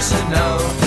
the vendana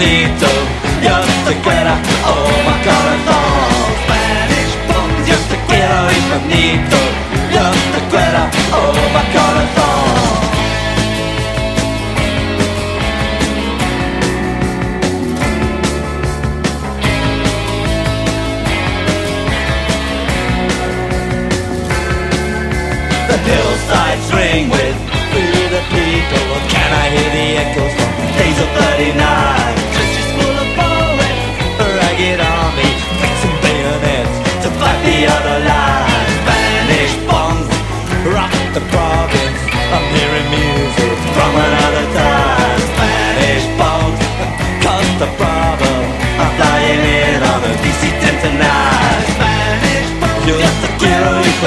infinito. Yo te quiero, oh my corazón. Spanish bombs, yo te quiero infinito. Yo te quiero, oh my corazón. The hillsides ring with the people Can I hear the echoes from days of 39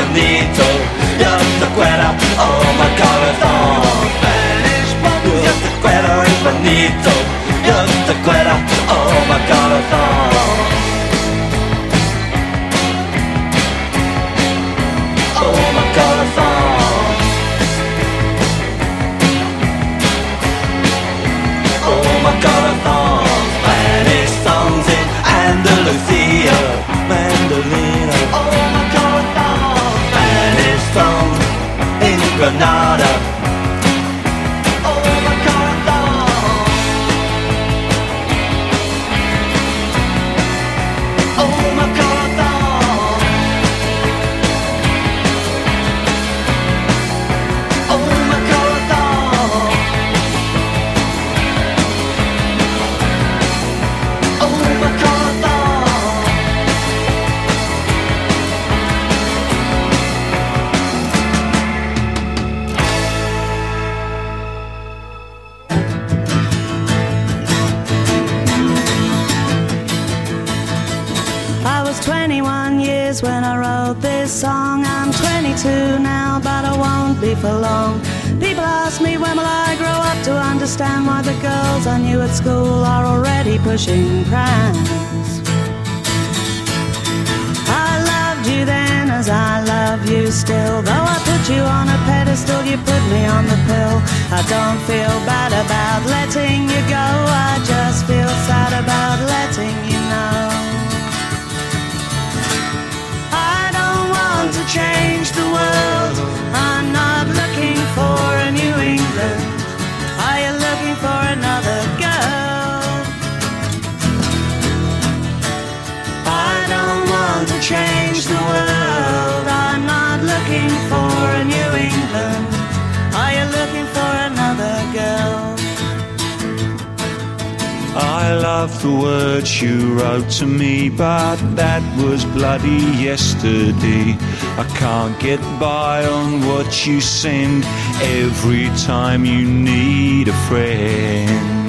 infinito Yo te quiero, oh my corazón bombs Yo te quiero infinito Yo te quiero, oh my corazón pill. I don't feel bad about letting you go. I just feel sad about letting you know. I don't want to change the world. I'm not looking for a New England. Are you looking for another girl? I don't want to change the world. I love the words you wrote to me, but that was bloody yesterday. I can't get by on what you send every time you need a friend.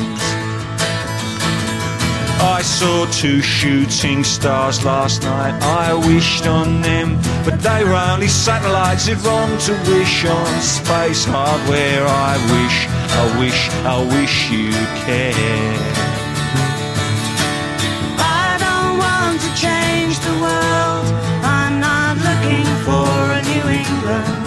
I saw two shooting stars last night. I wished on them, but they were only satellites. It's wrong to wish on space hardware. I wish, I wish, I wish you cared. New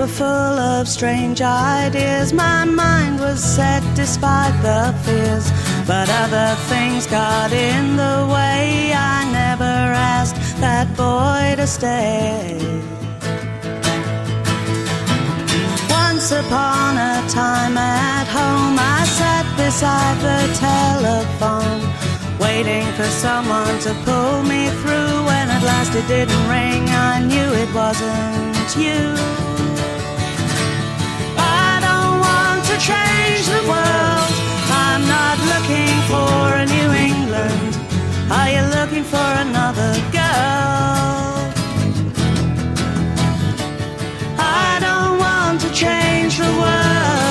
were full of strange ideas. My mind was set despite the fears. But other things got in the way. I never asked that boy to stay. Once upon a time at home, I sat beside the telephone, waiting for someone to pull me through. When at last it didn't ring, I knew it wasn't you. World. I'm not looking for a New England. Are you looking for another girl? I don't want to change the world.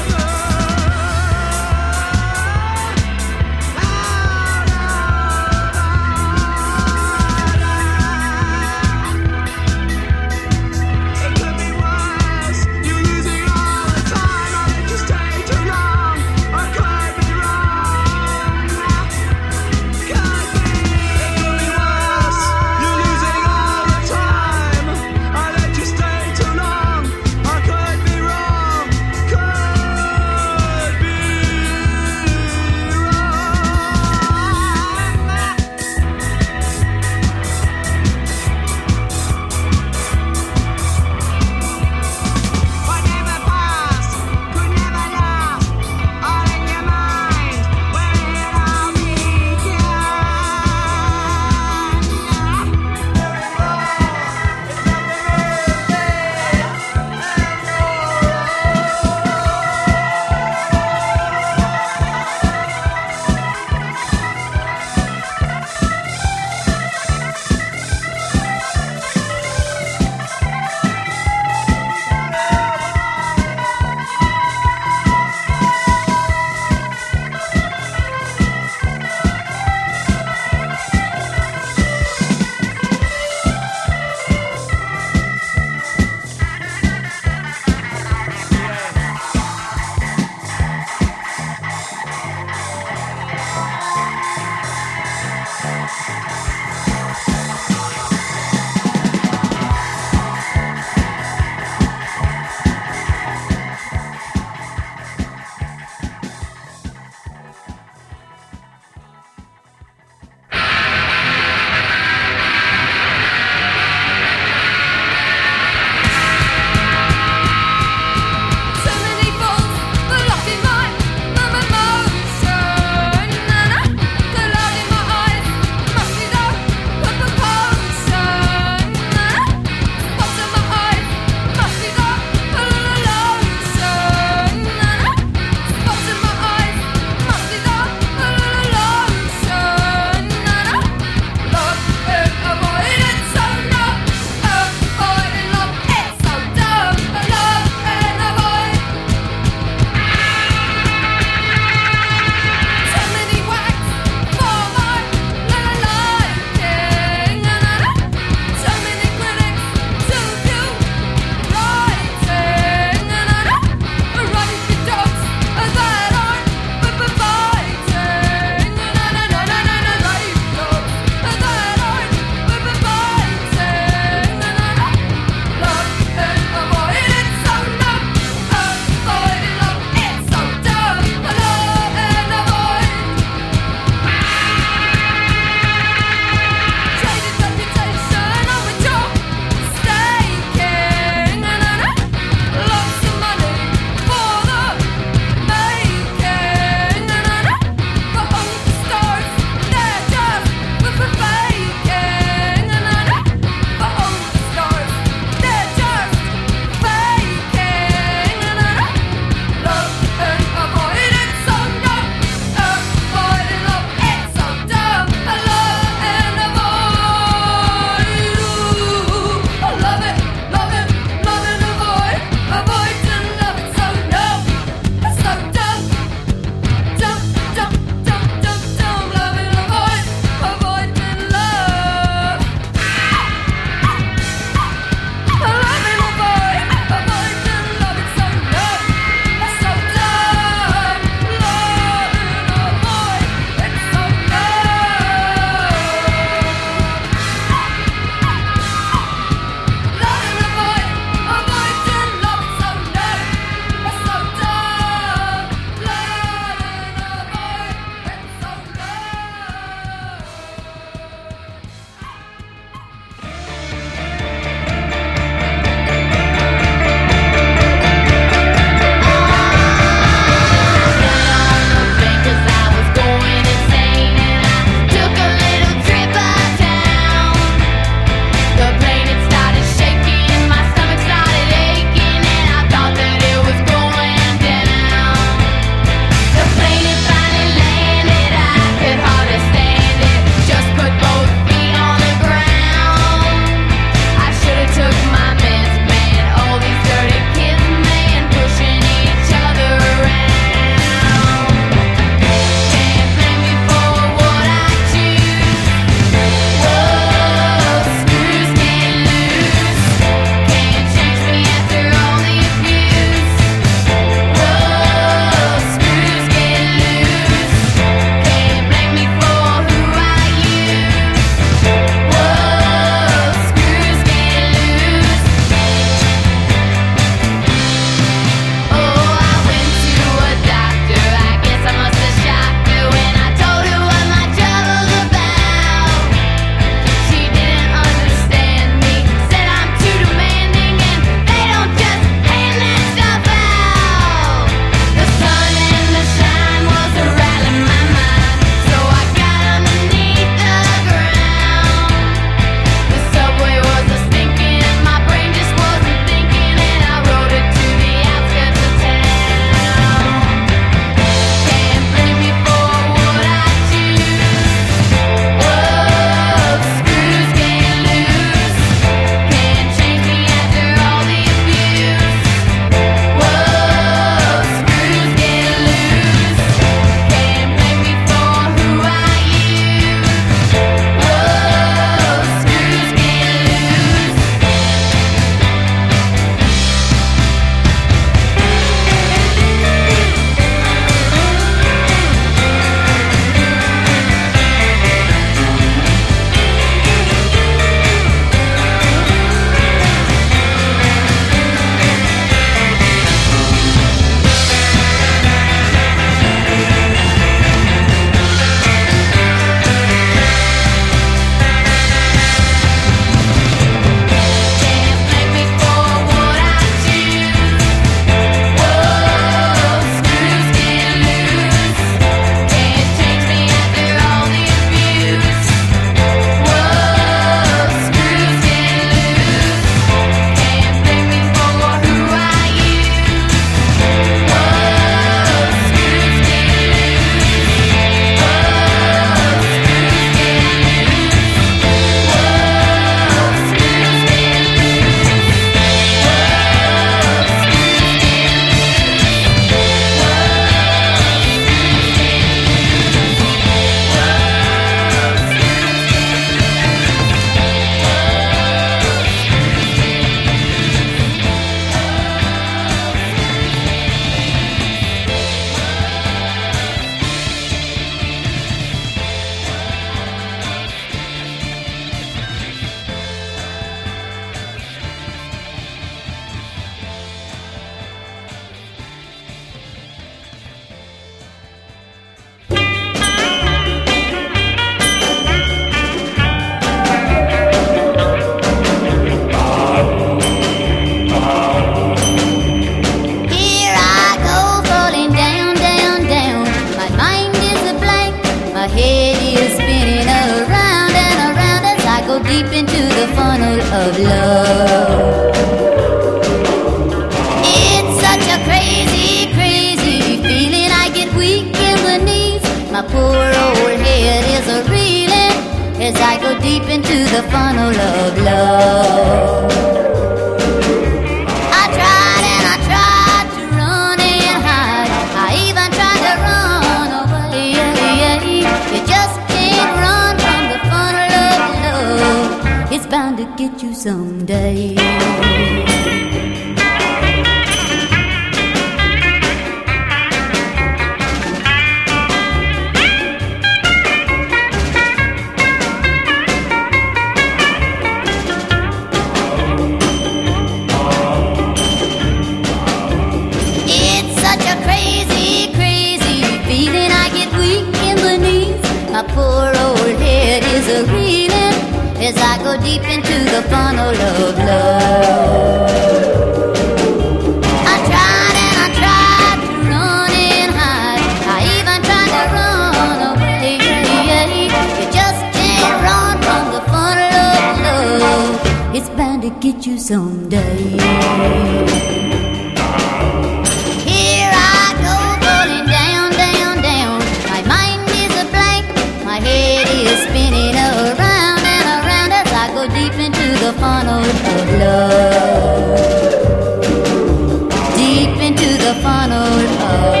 The funnel of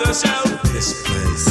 others out. This place.